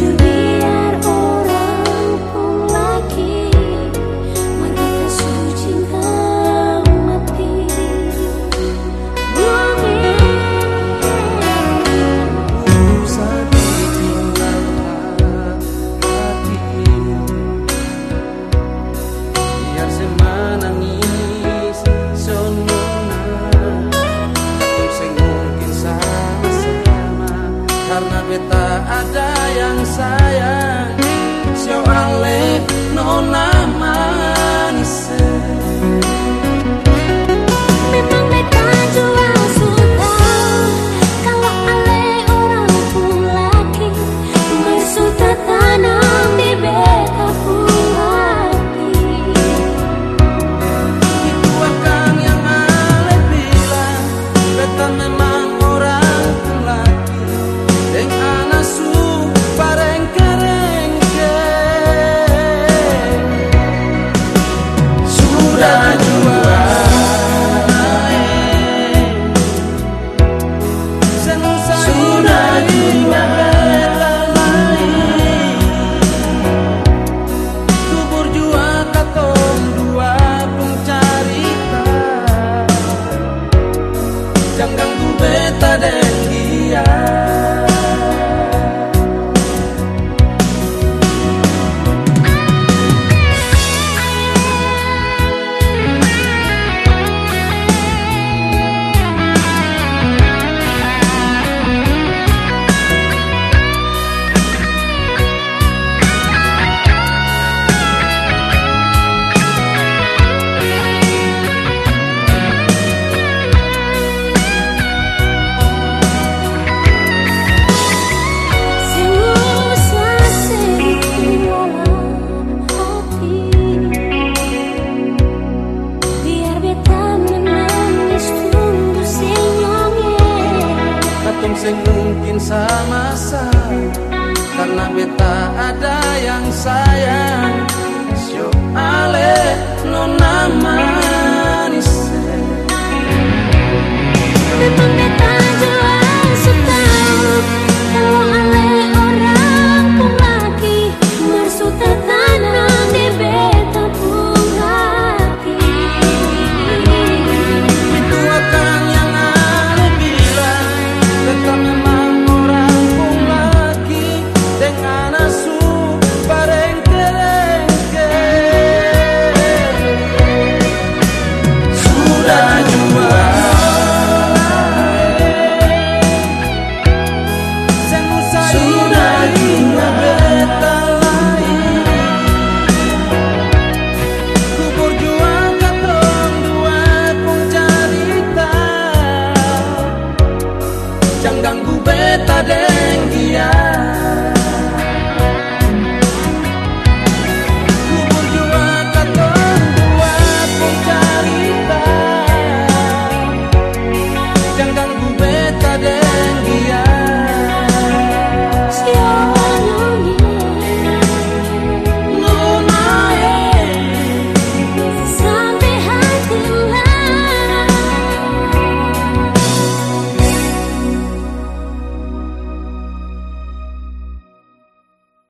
to tapi tak ada yang sayang. Siapa alih no nama. tim sing mungkin sama-sama Karena beta ada yang sayang. Syo ale no nama.